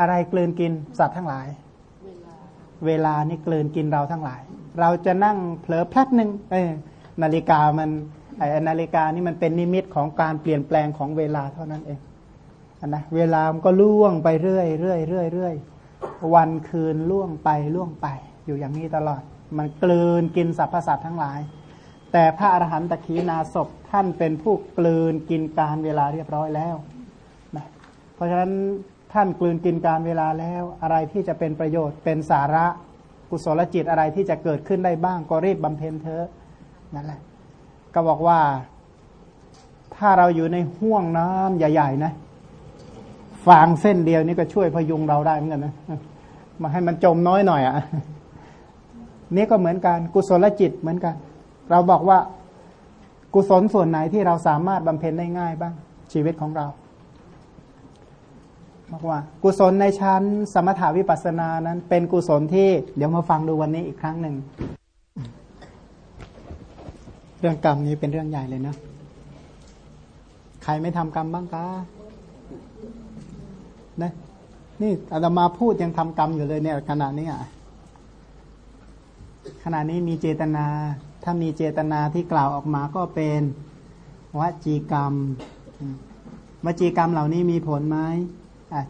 อะไรกลืนกินสัตว์ทั้งหลาย เวลานี่กลืนกินเราทั้งหลาย เราจะนั่งเผลอแป๊บหนึ่งเออนาฬิกามันไอ้นาฬิกานี่มันเป็นนิมิตของการเปลี่ยนแปลงของเวลาเท่านั้นเองนนะเวลามันก็ล่วงไปเรื่อยเรื่อยเรื่อยเรื่อยวันคืนล่วงไปล่วงไป อยู่อย่างนี้ตลอด มันกลืนกินสรรพสัตว์ทั้งหลาย แต่พระอรหันตขีนาศพท่านเป็นผู้กลืนกินการเวลาเรียบร้อยแล้วนะเพราะฉะนั้น ท่านกลืนกินการเวลาแล้ว อะไรที่จะเป็นประโยชน์เป็นสาระกุศลจิตอะไรที่จะเกิดขึ้นได้บ้างก็รีบบำเพ็ญเถอะนั่นแหละ ก็บอกว่า ถ้าเราอยู่ในห่วงน้ำใหญ่ ๆ นะฟางเส้นเดียวนี่ก็ช่วยพยุงเราได้เหมือนกันนะมาให้มันจมน้อยหน่อยอะ่ะนี่ก็เหมือนกันกุศลจิตเหมือนกัน เราบอกว่า กุศลส่วนไหนที่เราสามารถบำเพ็ญได้ง่ายบ้าง ชีวิตของเรา บอกว่า กุศลในชั้นสมถาวิปัสสนานั้น เป็นกุศลที่เดี๋ยวมาฟังดูวันนี้อีกครั้งหนึ่ง เรื่องกรรมนี้เป็นเรื่องใหญ่เลยนะใครไม่ทำกรรมบ้างคะนะนี่อาตมาพูดยังทำกรรมอยู่เลยเนี่ยขณะนี้อะขณะนี้มีเจตนา ถ้ามีเจตนาที่กล่าวออกมาก็เป็นวจีกรรมวจีกรรมเหล่านี้มีผลไหม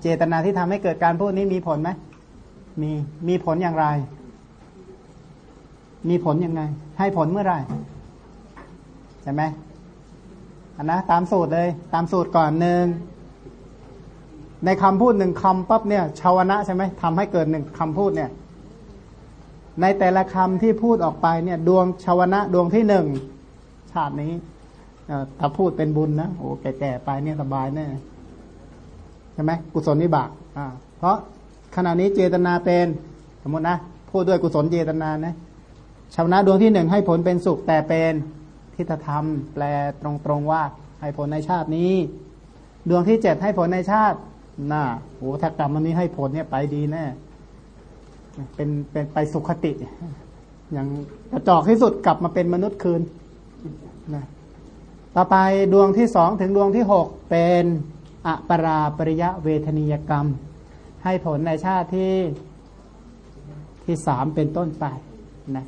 เจตนาที่ทำให้เกิดการพูดนี้มีผลไหมมีมีผลอย่างไร มีผลยังไง ให้ผลเมื่อไหร่ใช่ไหมอันนะตามสูตรเลย ตามสูตรก่อนหนึ่งในคำพูดหนึ่งคำปั๊บเนี่ยชาวนะใช่ไหมทำให้เกิดหนึ่งคำพูดเนี่ย ในแต่ละคำที่พูดออกไปเนี่ย ดวงชาวนะดวงที่หนึ่งชาตินี้ถ้าพูดเป็นบุญนะโอ้แก่ๆไปเนี่ยสบายแน่ ช่ไหมกุศลนิบากอ่าเพราะขณะนี้เจตนาเป็นสมมตินะพูดด้วยกุศลเจตนานะชาวนะดวงที่หนึ่งให้ผลเป็นสุขแต่เป็นทิฏฐธรรม แปลตรงๆว่าให้ผลในชาตินี้ ดวงที่เจ็ดให้ผลในชาติหน้าโอ้ถ้ากรรมอันนี้ให้ผลเนี่ยไปดีแน่เป็นเป็นไปสุขติ อย่างกระจอกที่สุดกลับมาเป็นมนุษย์คืนนะต่อไปดวงที่สองถึงดวงที่หกเป็น อปราปริยะเวทนียกรรม ให้ผลในชาติที่ที่สามเป็นต้นไปนะ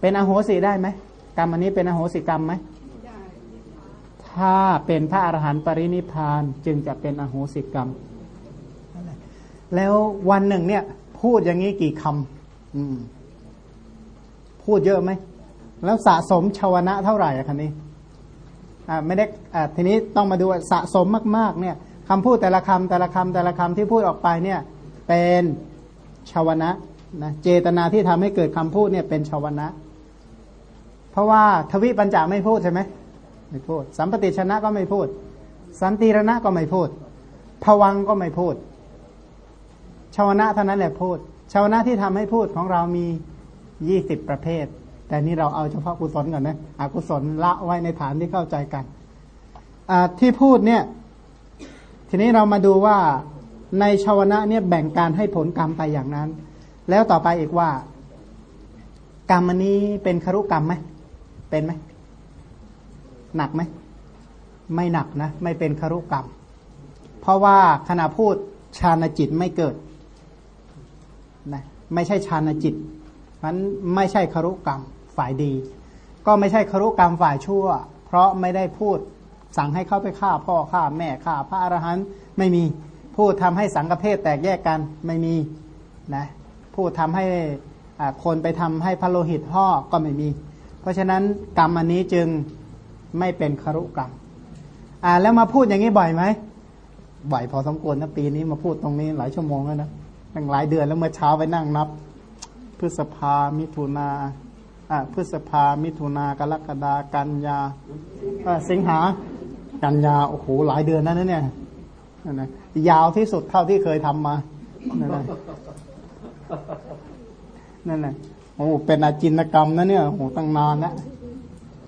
เป็นอโหสิได้ไหมกรรมอันนี้เป็นอโหสิกรรมไหมถ้าเป็นพระอรหันต์ปรินิพานจึงจะเป็นอโหสิกรรม แล้ววันหนึ่งเนี่ย พูดอย่างนี้กี่คำพูดเยอะไหม แล้วสะสมชาวนะเท่าไหร่อะคันนี้ ไม่ได้อ่าทีนี้ต้องมาดูสะสมมากๆเนี่ยคำพูดแต่ละคำแต่ละคำแต่ละคำที่พูดออกไปเนี่ยเป็นชาวนะนะเจตนาที่ทำให้เกิดคำพูดเนี่ยเป็นชาวนะ เพราะว่าทวิปัญจาไม่พูดใช่ไหมไม่พูด สัมปติชนะก็ไม่พูด สันติรณะก็ไม่พูดผวังก็ไม่พูดชาวนะเท่านั้นแหละพูดชาวนะที่ทำให้พูดของเรามียี่สิบประเภท แต่นี่เราเอาเฉพาะกุศลก่อนนะอกุศลละไว้ในฐานที่เข้าใจกันที่พูดเนี่ย ทีนี้เรามาดูว่าในชาวนะเนี่ยแบ่งการให้ผลกรรมไปอย่างนั้น แล้วต่อไปอีกว่า กรรมอันนี้เป็นครุกรรมไหมเป็นไหมหนักไหมไม่หนักนะ ไม่เป็นคารุกรรม เพราะว่าขณะพูดฌานจิตไม่เกิดนะไม่ใช่ฌานจิตมันไม่ใช่คารุกรรม ฝ่ายดี ก็ไม่ใช่คารุกรรมฝ่ายชั่ว เพราะไม่ได้พูดสั่งให้เข้าไปฆ่าพ่อฆ่าแม่ฆ่าพระอรหันต์ไม่มีพูดทำให้สังฆเพศแตกแยกกันไม่มีนะพูดทำให้คนไปทำให้พระโลหิตห่อก็ไม่มี เพราะฉะนั้นกรรมอันนี้จึงไม่เป็นคารุกรรมอ่าแล้วมาพูดอย่างนี้บ่อยไหมบ่อยพอสมควรนะปีนี้มาพูดตรงนี้หลายชั่วโมงแล้วนะตั้งหลายเดือนแล้วเมื่อเช้าไปนั่งนับ พฤษภามิถุนา พฤษภา มิถุนากรกฎากันยาสิงหา กันยา โอ้โห หลายเดือนนั่นเนี่ยนั่นนะยาวที่สุดเท่าที่เคยทำมานั่นแหละนั่นแหละโอ้เป็นอาจินกรรมนะเนี่ยโอ้โหตั้งนานแล้ว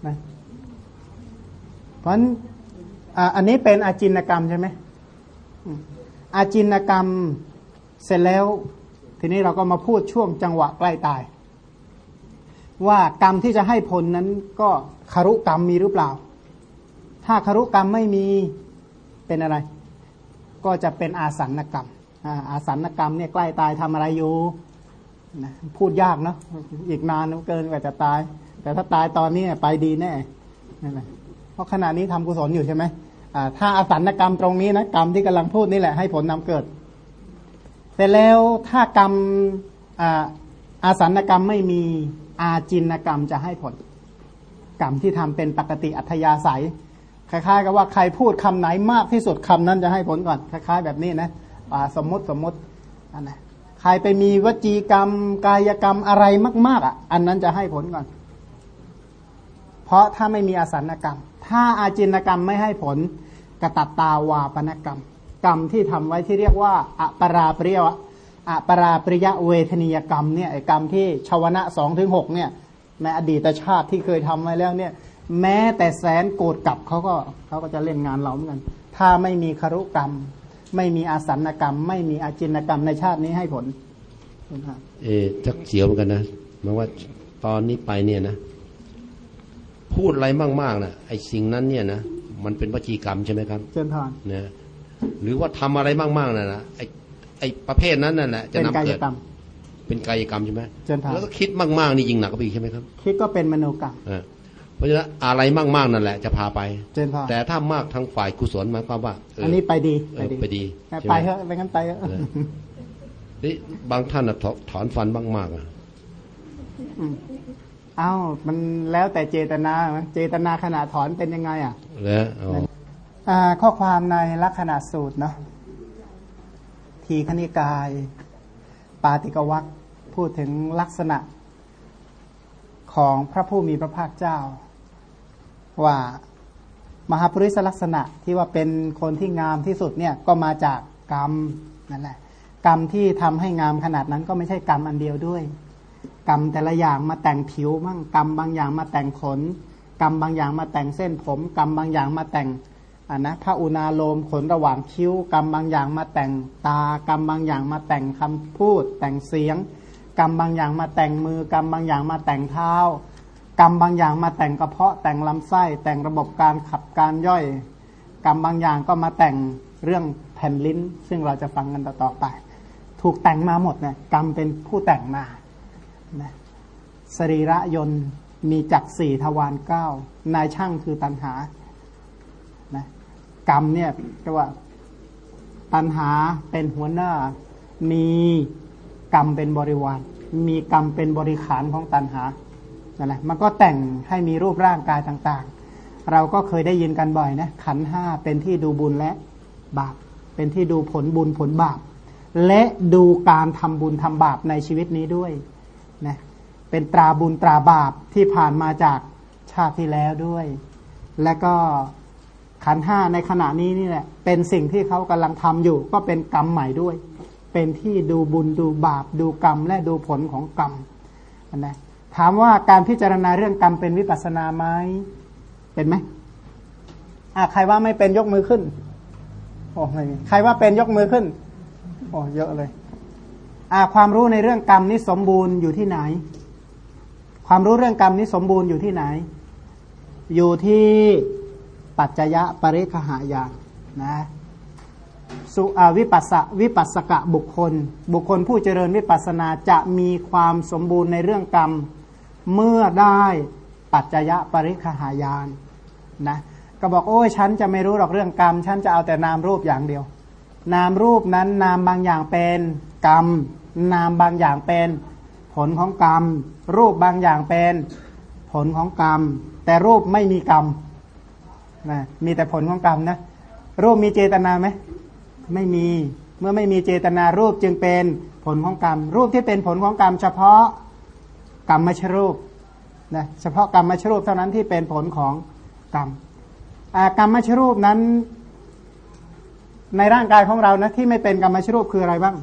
นะพราะอันนี้เป็นอาจินกรรมใช่ไหมอาจินกรรมเสร็จแล้ว ทีนี้เราก็มาพูดช่วงจังหวะใกล้ตาย ว่ากรรมที่จะให้ผลนั้นก็คารุกรรมมีหรือเปล่า ถ้าคารุกรรมไม่มีเป็นอะไร ก็จะเป็นอาสันกรรมอาสันกรรมเนี่ยใกล้ตายทำอะไรอยู่นะพูดยากเนาะอีกนานเกินกว่าจะตาย แต่ถ้าตายตอนนี้ไปดีแน่นั่นแหละเพราะขณะนี้ทำกุศลอยู่ใช่ไหมถ้าอาสันกรรมตรงนี้นะกรรมที่กำลังพูดนี่แหละให้ผลนำเกิดแต่แล้วถ้ากรรมอาอาสันกรรมไม่มี อาจินกรรมจะให้ผล กรรมที่ทำเป็นปกติอัธยาศัย คล้ายๆ กับว่าใครพูดคำไหนมากที่สุดคำนั้นจะให้ผลก่อน คล้าย ๆ แบบนี้นะสมมติสมมติอันไหนใครไปมีวจีกรรม กายกรรมอะไรมาก ๆอะ อันนั้นจะให้ผลก่อน เพราะถ้าไม่มีอสันกรรม ถ้าอาจินกรรมไม่ให้ผลกระตัตตาวาปนกรรม กรรมที่ทำไว้ที่เรียกว่าอปราปริยว อปราปริยเวทนียกรรมเนี่ยกรรมที่ชาวนะสองถึงหกเนี่ยในอดีตชาติที่เคยทำไว้แล้วเนี่ย แม้แต่แสนโกรธกลับเขาก็เขาก็จะเล่นงานเราเหมือนกัน ถ้าไม่มีคารุกรรม ไม่มีอาสันกรรม ไม่มีอาจินกรรมในชาตินี้ให้ผลเอจักเสียวเหมือนกันนะหมายว่าตอนนี้ไปเนี่ยนะ พูดอะไรมากๆนะไอ้สิ่งนั้นเนี่ยนะมันเป็นวจีกรรมใช่ไหมครับเชิญทานนะหรือว่าทำอะไรมากๆนะนะไอ้ ไอ้ประเภทนั้นน่ะนะจะเป็นนำกายเกิดกรรมเป็นกายกรรมใช่ไหมเชิญทานแล้วก็คิดมากๆนี่ยิงหนักก็ไปอีกใช่ไหมครับ คิดก็เป็นมโนกรรมอ่าเพราะฉะนั้นอะไรมากๆนั่นแหละจะพาไปเชิญทานแต่ถ้ามากทางฝ่ายกุศลหมายความว่าเอันนี้ไปดีเออไปดีใช่ไหมไปเถอะไปงั้นไปเถอะเออนี่บางท่านน่ะถถอนฟันมากๆอะมเอ้ามันแล้วแต่เจตนาเจตนาขณะถอนเป็นยังไง อะแล้วอ๋ออ่าข้อความในลักษณะสูตรเนาะ ทีคณิกาย ปาติกวัคพูดถึงลักษณะของพระผู้มีพระภาคเจ้า ว่ามหาปริศลักษณะที่ว่าเป็นคนที่งามที่สุดเนี่ยก็มาจากกรรมนั่นแหละกรรมที่ทำให้งามขนาดนั้นก็ไม่ใช่กรรมอันเดียวด้วย กรรมแต่ละอย่างมาแต่งผิวมั่งกรรมบางอย่างมาแต่งขน กรรมบางอย่างมาแต่งเส้นผม กรรมบางอย่างมาแต่ง อ่านะพระอุณาโลมขนระหว่างคิ้วกรรมบางอย่างมาแต่งตากรรมบางอย่างมาแต่งคำพูด แต่งเสียง กรรมบางอย่างมาแต่งมือกรรมบางอย่างมาแต่งเท้า กรรมบางอย่างมาแต่งกระเพาะแต่งลำไส้ แต่งระบบการขับการย่อย กรรมบางอย่างก็มาแต่งเรื่องแผ่นลิ้น ซึ่งเราจะฟังกันต่อไป ถูกแต่งมาหมดนะกรรมเป็นผู้แต่งมานะสรีระยนต์มีจักรสี่ทวารเก้านายช่างคือตัณหา กรรมเนี่ยก็ว่าตัณหาเป็นหัวหน้า มีกรรมเป็นบริวาร มีกรรมเป็นบริขารของตัณหานั่นแหละมันก็แต่งให้มีรูปร่างกายต่างๆ เราก็เคยได้ยินกันบ่อยนะขันห้าเป็นที่ดูบุญและบาป เป็นที่ดูผลบุญผลบาป และดูการทำบุญทำบาปในชีวิตนี้ด้วยนะเป็นตราบุญตราบาปที่ผ่านมาจากชาติที่แล้วด้วย และก็ ขันห้าในขณะนี้นี่แหละ เป็นสิ่งที่เขากำลังทำอยู่ ก็เป็นกรรมใหม่ด้วย เป็นที่ดูบุญดูบาป ดูกรรม และดูผลของกรรมนะถามว่าการพิจารณาเรื่องกรรมเป็นวิปัสนาไหมเป็นไหมอะใครว่าไม่เป็นยกมือขึ้นโอ้ไม่มีใครว่าเป็นยกมือขึ้นโอ้เยอะเลยอ่าความรู้ในเรื่องกรรมนี้สมบูรณ์อยู่ที่ไหน ความรู้เรื่องกรรมนี้สมบูรณ์อยู่ที่ไหน อยู่ที่ ปัจจยะปริคหายานนะสุอาวิปัสสะวิปัสสกะบุคคล บุคคลผู้เจริญวิปัสสนาจะมีความสมบูรณ์ในเรื่องกรรม เมื่อได้ปัจจยะปริคหายานนะก็บอกโอ้ยฉันจะไม่รู้หรอกเรื่องกรรม ฉันจะเอาแต่นามรูปอย่างเดียว นามรูปนั้นนามบางอย่างเป็นกรรม นามบางอย่างเป็นผลของกรรม รูปบางอย่างเป็นผลของกรรม แต่รูปไม่มีกรรม นะมีแต่ผลของกรรมนะรูปมีเจตนาไหมไม่มีเมื่อไม่มีเจตนารูปจึงเป็นผลของกรรม รูปที่เป็นผลของกรรม เฉพาะกรรมมชรูปนะเฉพาะกรรมมชรูปเท่านั้นที่เป็นผลของกรรมกรรมมชรูปนั้น ในร่างกายของเรานะที่ไม่เป็นกรรมชรูปคืออะไรบ้าง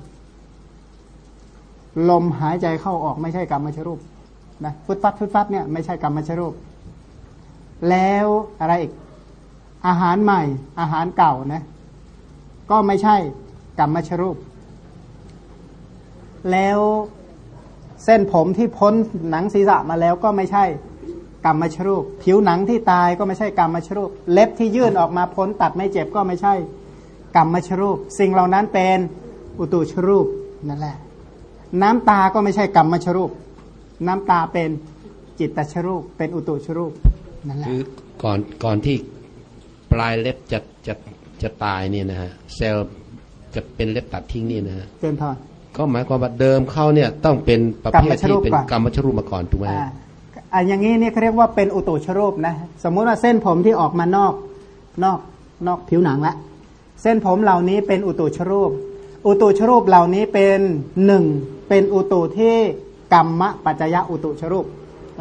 ลมหายใจเข้าออกไม่ใช่กรรมชรูปนะฟุดฟัดฟุดฟัดเนี่ยไม่ใช่กรรมชรูป แล้วอะไรอีก อาหารใหม่ อาหารเก่านะ ก็ไม่ใช่กรรมชรูป แล้วเส้นผมที่พ้นหนังศีรษะมาแล้วก็ไม่ใช่กรรมชรูป ผิวหนังที่ตายก็ไม่ใช่กรรมชรูป เล็บที่ยื่นออกมาพ้นตัดไม่เจ็บก็ไม่ใช่กรรมชรูป สิ่งเหล่านั้นเป็นอุตุชรูปนั่นแหละ น้ำตาก็ไม่ใช่กรรมชรูป น้ำตาเป็นจิตตชรูป เป็นอุตุชรูปนั่นแหละคือก่อนก่อนที่ ปลายเล็บจะจะจะตายเนี่ยนะฮะเซลล์จะเป็นเล็บตัดทิ้งนี่นะฮะเจนพรก็หมายความว่าเดิมเขาเนี่ยต้องเป็นประเภทที่เป็นกกรรรรมมชชรูรูปปก่อนมาก่อนถูกไหมอ่าฮะอ่าอย่างนี้นี่เขาเรียกว่าเป็นอุตุชรูปนะสมมุติว่าเส้นผมที่ออกมานอกนอกนอกผิวหนังละเส้นผมเหล่านี้เป็นอุตุชรูป อุตุชรูปเหล่านี้เป็นหนึ่งเป็นอุตุที่กรรมะปัจจยะอุตุชรูป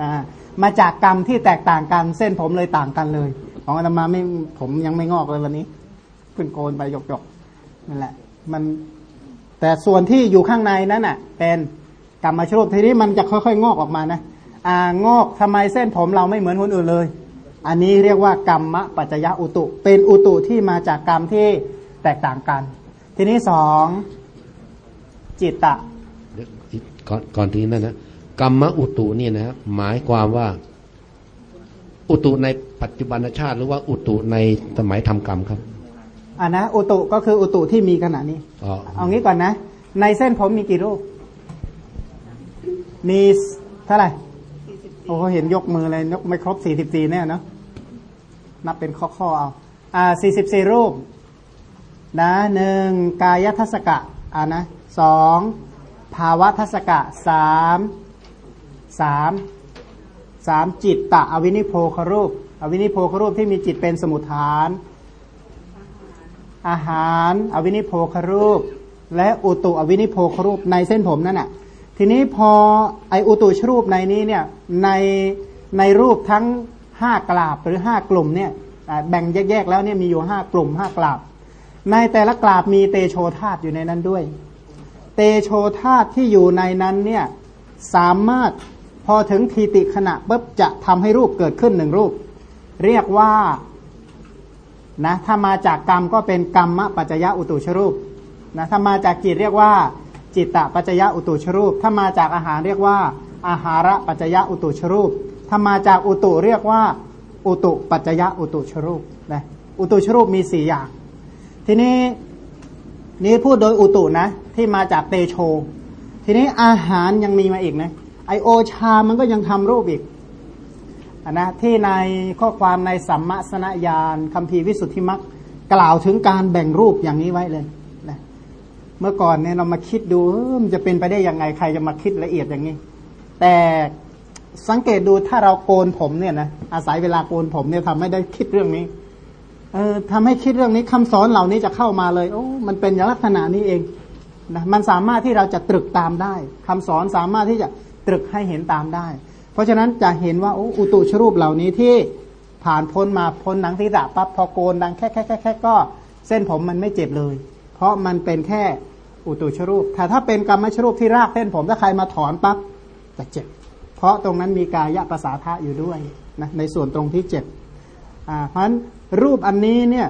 อ่ามาจากกรรมที่แตกต่างกันเส้นผมเลยต่างกันเลย ของอาตมาไม่ผมยังไม่งอกเลยวันนี้เพิ่งโกนไปหยกๆนั่นแหละ มันแต่ส่วนที่อยู่ข้างในนั้นน่ะ เป็นกรรมชรูปทีนี้มันจะค่อยๆ งอกออกมานะอ่างอกทำไมเส้นผมเราไม่เหมือนคนอื่นเลย อันนี้เรียกว่ากรรมะปัจจยะอุตุ เป็นอุตุที่มาจากกรรมที่แตกต่างกัน ทีนี้สองจิตตะก่อนก่อนที่นั่นนะกรรมอุตุเนี่ยนะฮะหมายความว่า อุตุในปัจจุบันชาติ หรือว่าอุตุในสมัยทำกรรมครับอ่านะอุตุก็คืออุตุที่มีขณะนี้อ๋อเอางี้ก่อนนะ ในเส้นผมมีกี่รูป มีเท่าไหร่โอ้โหเห็นยกมือเลยยกไม่ครบสี่สิบสี่แน่เนาะนับเป็นข้อๆเอาอ่าสี่สิบสี่รูป นะหนึ่งกายทัศกะอ่านะสองภาวะทัศกะสามสาม สามจิตตะอวินิโพครูป อวินิโพครูปที่มีจิตเป็นสมุทฐาน อาหารอวินิโพครูป และอุตุอวินิโพครูปในเส้นผมนั่นน่ะทีนี้พอไออุตุชรูปในนี้เนี่ยในในรูปทั้งห้ากลาบหรือห้ากลุ่มเนี่ยแบ่งแยกๆแล้วเนี่ยมีอยู่ห้ากลุ่มห้ากลาบ ในแต่ละกลาบมีเตโชธาตอยู่ในนั้นด้วย เตโชธาตที่อยู่ในนั้นเนี่ยสามารถ พอถึงทีติขณะปุ๊บจะทำให้รูปเกิดขึ้นหนึ่งรูป เรียกว่านะถ้ามาจากกรรมก็เป็นกรรมปัจจยะอุตุชรูปนะถ้ามาจากจิตเรียกว่า จิตตปัจจยะอุตุชรูป ถ้ามาจากอาหารเรียกว่า อาหาระปัจจยะอุตุชรูป ถ้ามาจากอุตุเรียกว่า อุตุปัจจยะอุตุชรูปนะอุตุชรูปมีสี่อย่าง ทีนี้นี่พูดโดยอุตุนะที่มาจากเตโช ทีนี้อาหารยังมีมาอีกนะ ไอโอชามันก็ยังทำรูปอีกอนะที่ในข้อความในสัมมาสนญาณคัมภีวิสุทธิมักกล่าวถึงการแบ่งรูปอย่างนี้ไว้เลยนะเมื่อก่อนเนี่ยเรามาคิดดูมันจะเป็นไปได้ยังไงใครจะมาคิดละเอียดอย่างนี้ แต่สังเกตดูถ้าเราโกนผมเนี่ยนะอาศัยเวลาโกนผมเนี่ยทำให้ได้คิดเรื่องนี้ เออทำให้คิดเรื่องนี้คำสอนเหล่านี้จะเข้ามาเลยโอ้มันเป็นอย่างลักษณะนี้เองนะมันสามารถที่เราจะตรึกตามได้คำสอนสามารถที่จะ ตรึกให้เห็นตามได้ เพราะฉะนั้นจะเห็นว่าอุตุชรูปเหล่านี้ที่ผ่านพ้นมาพ้นหนังศีรษะปั๊บพอโกนดังแค่แค่แค่แค่ก็เส้นผมมันไม่เจ็บเลย เพราะมันเป็นแค่อุตุชรูปแต่ถ้าเป็นกรรมชรูปที่รากเส้นผมถ้าใครมาถอนปั๊บจะเจ็บ เพราะตรงนั้นมีกายะภาษาทะอยู่ด้วยนะในส่วนตรงที่เจ็บเพราะฉะนั้นรูปอันนี้เนี่ย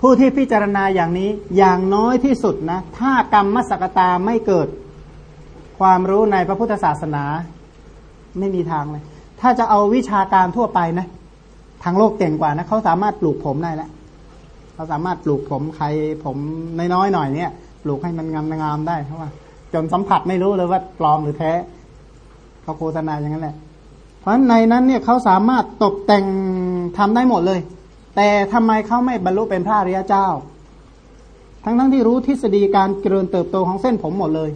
ผู้ที่พิจารณาอย่างนี้อย่างน้อยที่สุดนะถ้ากรรมมสกตาไม่เกิด ความรู้ในพระพุทธศาสนาไม่มีทางเลย ถ้าจะเอาวิชาการทั่วไปนะ ทางโลกเก่งกว่านะเขาสามารถปลูกผมได้แล้วเขาสามารถปลูกผมใครผมน้อยๆหน่อยเนี่ยปลูกให้มันงามๆได้เพราะว่า จนสัมผัสไม่รู้เลยว่าปลอมหรือแท้เขาโฆษณาอย่างนั้นแหละ เพราะในนั้นเนี่ยเขาสามารถตกแต่งทำได้หมดเลย แต่ทำไมเขาไม่บรรลุเป็นพระอริยเจ้า ทั้งทั้งที่รู้ทฤษฎีการเจริญเติบโตของเส้นผมหมดเลย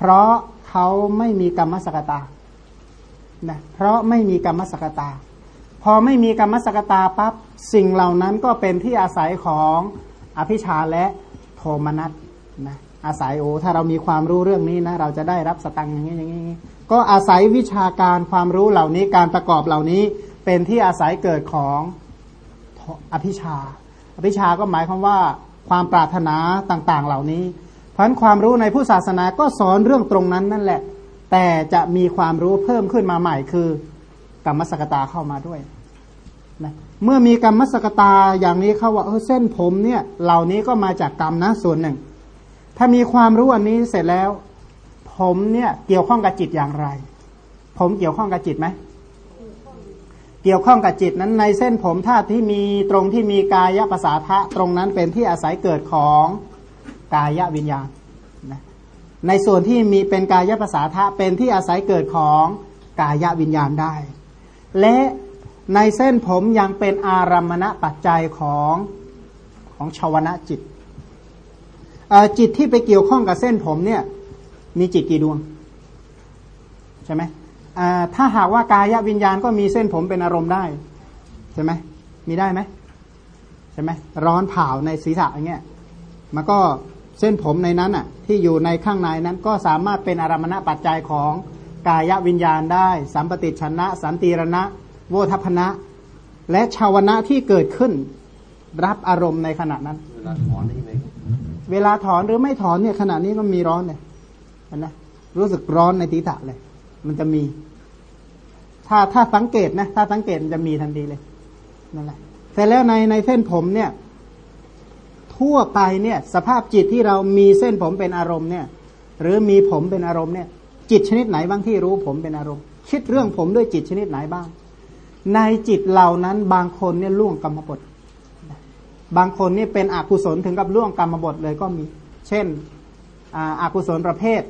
เพราะเขาไม่มีกรรมสกตานะเพราะไม่มีกรรมสกตา พอไม่มีกรรมสกตาปั๊บสิ่งเหล่านั้นก็เป็นที่อาศัยของอภิชาและโทมนัสนะอาศัยโอ้ถ้าเรามีความรู้เรื่องนี้นะ เราจะได้รับสตังอย่างนี้อย่างนี้ก็อาศัยวิชาการความรู้เหล่านี้การประกอบเหล่านี้เป็นที่อาศัยเกิดของอภิชา อภิชาก็หมายความว่าความปรารถนาต่างๆเหล่านี้ พราะฉะนั้นความรู้ในผู้ศาสนาก็สอนเรื่องตรงนั้นนั่นแหละ แต่จะมีความรู้เพิ่มขึ้นมาใหม่คือกรรมสกตาเข้ามาด้วยนะเมื่อมีกรรมสกตาอย่างนี้เขาว่าเออเส้นผมเนี่ยเหล่านี้ก็มาจากกรรมนะส่วนหนึ่ง ถ้ามีความรู้อันนี้เสร็จแล้ว ผมเนี่ยเกี่ยวข้องกับจิตอย่างไร ผมเกี่ยวข้องกับจิตไหมเกี่ยวข้องกับจิตนั้นในเส้นผมถ้าที่มีตรงที่มีกายภาษาทะตรงนั้นเป็นที่อาศัยเกิดของ กายวิญญาณนะในส่วนที่มีเป็นกายภาษาทะเป็นที่อาศัยเกิดของกายวิญญาณได้ และในเส้นผมยังเป็นอารัมมณปัจจัยของของชาวนะจิตจิตที่ไปเกี่ยวข้องกับเส้นผมเนี่ย มีจิตกี่ดวง ใช่ไหมถ้าหากว่ากายวิญญาณก็มีเส้นผมเป็นอารมณ์ได้ ใช่ไหมมีได้ไหมใช่ไหมร้อนเผาในศีรษะอย่างเงี้ยมันก็ เส้นผมในนั้นอะที่อยู่ในข้างในนั้นก็สามารถเป็นอารมณปัจจัยของกายวิญญาณได้ สัมปติชนะ สันติรณะ โวทัพนะ และชาวนะที่เกิดขึ้น รับอารมณ์ในขณะนั้น เวลาถอนนี่ไหมเวลาถอนหรือไม่ถอนเนี่ยขณะนี้ก็มีร้อนเลยเห็นไหมรู้สึกร้อนในศีรษะเลย มันจะมี ถ้าถ้าสังเกตนะ ถ้าสังเกตมันจะมีทันทีเลยนั่นแหละเสร็จแล้วในในเส้นผมเนี่ย ทั่วไปเนี่ยสภาพจิตที่เรามีเส้นผมเป็นอารมณ์เนี่ยหรือมีผมเป็นอารมณ์เนี่ยจิตชนิดไหนบ้างที่รู้ผมเป็นอารมณ์ คิดเรื่องผมด้วยจิตชนิดไหนบ้าง ในจิตเหล่านั้นบางคนเนี่ยล่วงกรรมบทบางคนนี่เป็นอกุศลถึงกับล่วงกรรมบทเลยก็มี เช่นอากุศลประเภท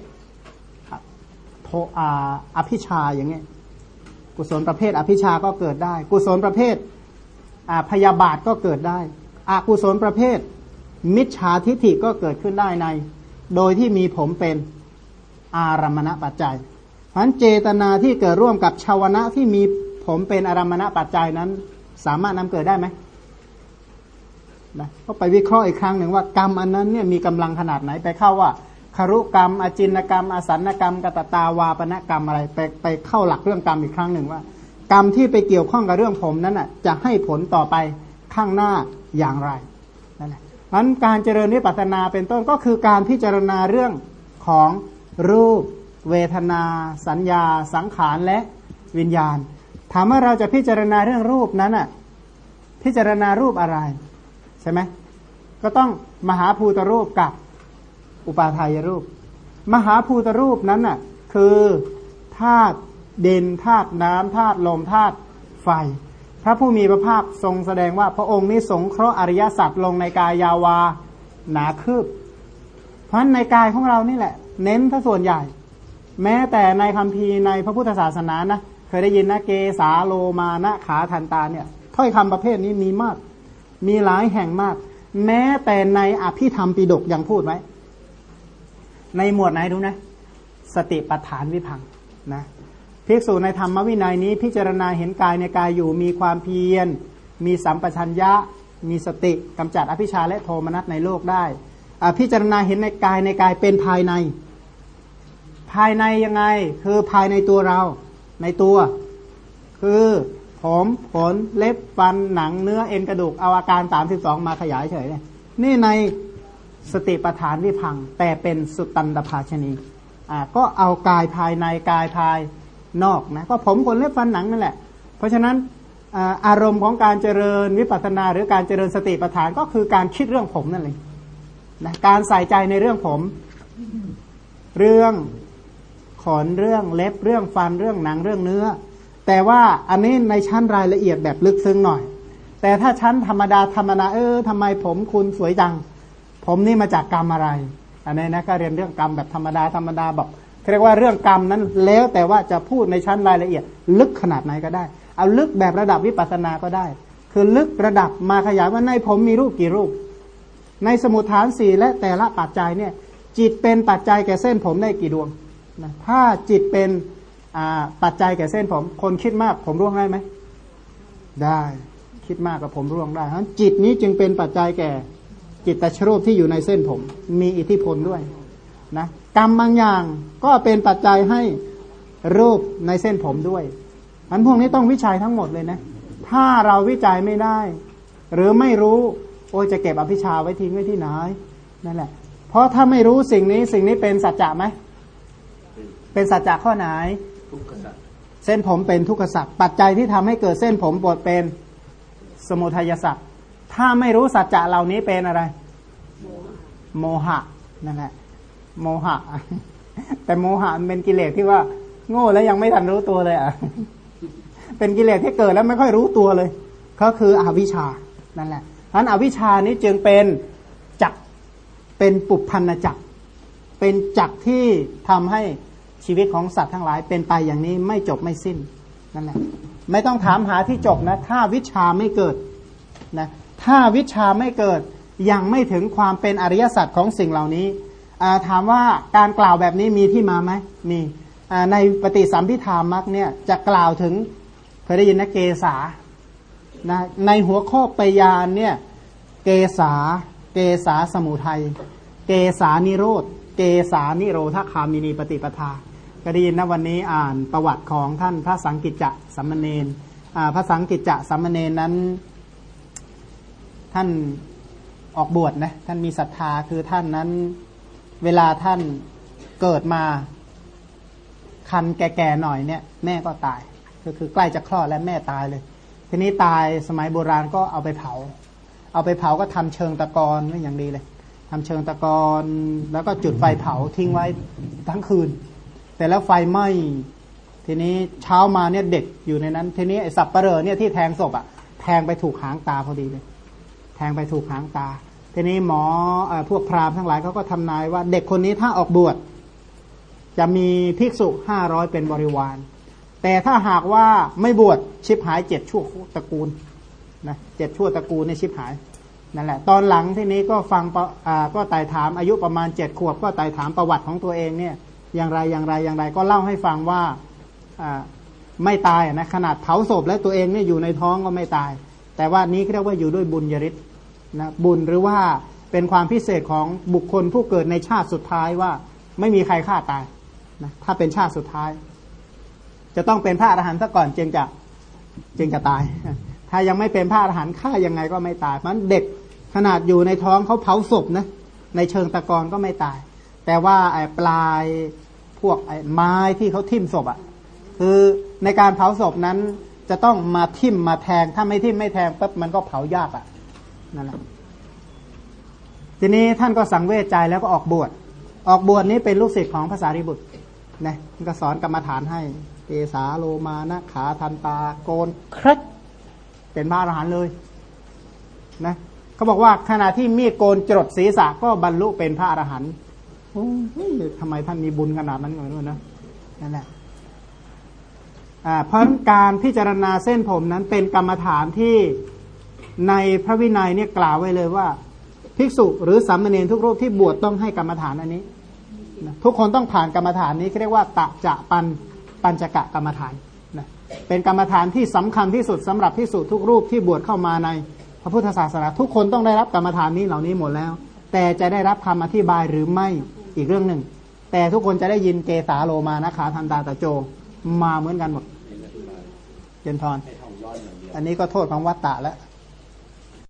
โทอภิชาอย่างเงี้ยกุศลประเภท อภิชาก็เกิดได้ กุศลประเภทพยาบาทก็เกิดได้อากุศลประเภท มิจฉาทิฐิก็เกิดขึ้นได้ใน โดยที่มีผมเป็นอารมณปัจจัยเพราะนั้นเจตนาที่เกิดร่วมกับชาวนะที่มีผมเป็นอารมณปัจจัยนั้น สามารถนำเกิดได้ไหมนะก็ไปวิเคราะห์อีกครั้งหนึ่งว่ากรรมอันนั้นเนี่ยมีกำลังขนาดไหนไปเข้าว่าคารุกรรม อจินกรรม อสันกรรมกตตาวาปณกรรมอะไรไปไปเข้าหลักเรื่องกรรมอีกครั้งหนึ่งว่า กรรมที่ไปเกี่ยวข้องกับเรื่องผมนั้นอะจะให้ผลต่อไปข้างหน้าอย่างไรนั่นแหละ นั้นการเจริญวิปัสสนาเป็นต้นก็คือการพิจารณาเรื่องของรูป เวทนา สัญญา สังขารและวิญญาณ ถามว่าเราจะพิจารณาเรื่องรูปนั้นอะพิจารณารูปอะไร ใช่ไหมก็ต้องมหาภูตรูปกับอุปาทายรูป มหาภูตรูปนั้นน่ะคือธาตุเด่นธาตุน้ำธาตุลมธาตุไฟ พระผู้มีพระภาคทรงแสดงว่าพระองค์นี้สงเคราะห์อริยสัจลงในกายยาวาหนาคืบ เพราะในกายของเรานี่แหละ เน้นถ้าส่วนใหญ่ แม้แต่ในคำพีในพระพุทธศาสนานะเคยได้ยินนะเกสาโลมานะขาทันตาเนี่ยถ้อยคำประเภทนี้มีมาก มีหลายแห่งมาก แม้แต่ในอภิธรรมปิดกยังพูดไว้ ในหมวดไหนดูนะ สติปัฏฐานวิพังนะ ภิกษุในธรรมวินัยนี้ พิจารณาเห็นกายในกายอยู่มีความเพียร มีสัมปชัญญะ มีสติกำจัดอภิชาและโทมนัสในโลกได้พิจารณาเห็นในกายในกายเป็นภายใน ภายในยังไงคือภายในตัวเราในตัว คือผมขนเล็บฟันหนังเนื้อเอ็นกระดูกเอาอาการสามสิบสองมาขยายเฉยเลยนี่ในสติปฐานวิพัง แต่เป็นสุตันตภาชนีอ่าก็เอากายภายในกายภายน นอกนะก็ผมขนเล็บฟันหนังนั่นแหละ เพราะฉะนั้นอารมณ์ของการเจริญวิปัสนาหรือการเจริญสติปัฏฐานก็คือการคิดเรื่องผมนั่นเองนะการใส่ใจในเรื่องผม เรื่องขนเรื่องเล็บเรื่องฟันเรื่องหนังเรื่องเนื้อ แต่ว่าอันนี้ในชั้นรายละเอียดแบบลึกซึ้งหน่อย แต่ถ้าชั้นธรรมดาธรรมดาเออทำไมผมคุณสวยจัง ผมนี่มาจากกรรมอะไร อันนี้นะก็เรียนเรื่องกรรมแบบธรรมดาธรรมดาบอก เรียกว่าเรื่องกรรมนั้นแล้วแต่ว่าจะพูดในชั้นรายละเอียด ลึกขนาดไหนก็ได้ เอาลึกแบบระดับวิปัสสนาก็ได้ คือลึกระดับมาขยายว่าในผมมีรูปกี่รูป ในสมุทฐานสี่และแต่ละปัจจัยเนี่ยจิตเป็นปัจจัยแก่เส้นผมได้กี่ดวงนะถ้าจิตเป็นปัจจัยแก่เส้นผม คนคิดมากผมร่วงได้ไหมได้คิดมากกับผมร่วงได้ทั้นจิตนี้จึงเป็นปัจจัยแก่จิตตชรูปที่อยู่ในเส้นผม มีอิทธิพลด้วยนะ กรรมบางอย่างก็เป็นปัจจัยให้รูปในเส้นผมด้วย อันพวกนี้ต้องวิจัยทั้งหมดเลยนะ ถ้าเราวิจัยไม่ได้ หรือไม่รู้ โอ้จะเก็บอภิชาไว้ทิ้งไว้ที่ไหนนั่นแหละ เพราะถ้าไม่รู้สิ่งนี้สิ่งนี้เป็นสัจจะไหม เป็นสัจจะข้อไหน เส้นผมเป็นทุกขสัตว์ปัจจัยที่ทำให้เกิดเส้นผมปวดเป็นสมุทัยสัตว์ถ้าไม่รู้สัจจะเหล่านี้เป็นอะไร โมหะนั่นแหละ โมหะ แต่โมหะเป็นกิเลสที่ว่า โง่แล้วยังไม่ทันรู้ตัวเลยอะ เป็นกิเลสที่เกิดแล้วไม่ค่อยรู้ตัวเลย ก็คืออวิชานั่นแหละฉะนั้นอวิชานี้จึงเป็นจักเป็นปุพันจักเป็นจักที่ทำให้ชีวิตของสัตว์ทั้งหลาย เป็นไปอย่างนี้ไม่จบไม่สิ้นนั่นแหละไม่ต้องถามหาที่จบนะ ถ้าวิชาไม่เกิดนะถ้าวิชาไม่เกิดยังไม่ถึงความเป็นอริยสัจของสิ่งเหล่านี้ ถามว่าการกล่าวแบบนี้มีที่มาไหมมีในปฏิสัมพิธามักเนี่ยจะกล่าวถึงเคยได้ยินนะเกษานะในหัวข้อปยานเนี่ยเกษาเกษาสมุทัย เกษานิโรธ เกษานิโรธคามินีปฏิปทาก็ได้ยินนะวันนี้อ่านประวัติของท่านพระสังกิจจะสัมมเนนพระสังกิจจะสัมมเนนนั้น ท่านออกบวชนะท่านมีศรัทธาคือท่านนั้น เวลาท่านเกิดมาคันแก่ๆหน่อยเนี่ย แม่ก็ตาย ก็คือใกล้จะคลอดและแม่ตายเลย ทีนี้ตายสมัยโบราณก็เอาไปเผา เอาไปเผาก็ทำเชิงตะกอนไว้อย่างดีเลยทำเชิงตะกอนแล้วก็จุดไฟเผาทิ้งไว้ทั้งคืน แต่แล้วไฟไหม้ทีนี้เช้ามาเนี่ยเด็กอยู่ในนั้น ทีนี้ไอ้สับปะเรอเนี่ยที่แทงศพอะแทงไปถูกหางตาพอดีเลย แทงไปถูกหางตา ทีนี้หมออพวกพราหมณ์ทั้งหลายเขาก็ทำนายว่าเด็กคนนี้ถ้าออกบวชจะมีภิกษุห้าร้อยเป็นบริวาร แต่ถ้าหากว่าไม่บวชชิบหายเจ็ดชั่วตระกูลนะเจ็ดชั่วตระกูลในชิบหายนั่นแหละ ตอนหลังที่นี้ก็ฟังก็ไต่ถามอายุประมาณเจ็ดขวบ ก็ไต่ถามประวัติของตัวเองเนี่ยอย่างไรอย่างไรอย่างไรก็เล่าให้ฟังว่าไม่ตายนะขนาดเผาศพแล้วตัวเองเนี่ยอยู่ในท้องก็ไม่ตาย แต่ว่านี้เรียกว่าอยู่ด้วยบุญยริศ นะบุญหรือว่าเป็นความพิเศษของบุคคลผู้เกิดในชาติสุดท้ายว่าไม่มีใครฆ่าตายนะถ้าเป็นชาติสุดท้าย จะต้องเป็นพระอรหันต์ซะก่อนจึงจะจึงจะตาย ถ้ายังไม่เป็นพระอรหันต์ฆ่ายังไงก็ไม่ตายเพราะเด็กขนาดอยู่ในท้องเขาเผาศพนะในเชิงตะกอนก็ไม่ตาย แต่ว่าไอ้ปลายพวกไอ้ไม้ที่เขาทิ่มศพอะ่ะ คือในการเผาศพนั้นจะต้องมาทิ่มมาแทงถ้าไม่ทิ่มไม่แทงปุ๊บมันก็เผายากอะ่ะ นั่นแหละทีนี้ท่านก็สังเวชใจแล้วก็ออกบวชออกบวชนี้เป็นลูกศิษย์ของภาษาริบุตรนะก็สอนกรรมฐานให้เกสาโลมานะขาทันตาโกนครักเป็นพระอรหันต์เลยนะเขาบอกว่าขณะที่มีโกนจรดศีรษะก็บรรลุเป็นพระอรหันต์โอ้ยทำไมท่านมีบุญขนาดนั้นเลยนะนั่นแหละเพราะการพิจารณาเส้นผมนั้นเป็นกรรมฐานที่ ในพระวินัยเนี่ยกล่าวไว้เลยว่า ภิกษุหรือสามเณรทุกรูปที่บวชต้องให้กรรมฐานอันนี้นะทุกคนต้องผ่านกรรมฐานนี้เรียกว่าตะจะปันปัญจกะกรรมฐานนะเป็นกรรมฐานที่สำคัญที่สุดสำหรับภิกษุทุกรูปที่บวชเข้ามาในพระพุทธศาสนา ทุกคนต้องได้รับกรรมฐานนี้เหล่านี้หมดแล้ว แต่จะได้รับคำอธิบายหรือไม่อีกเรื่องหนึ่ง แต่ทุกคนจะได้ยินเกสาโลมานะขาทันตาตะโจมาเหมือนกันหมดเจนทรอันนี้ก็โทษของวัตตะแล้ว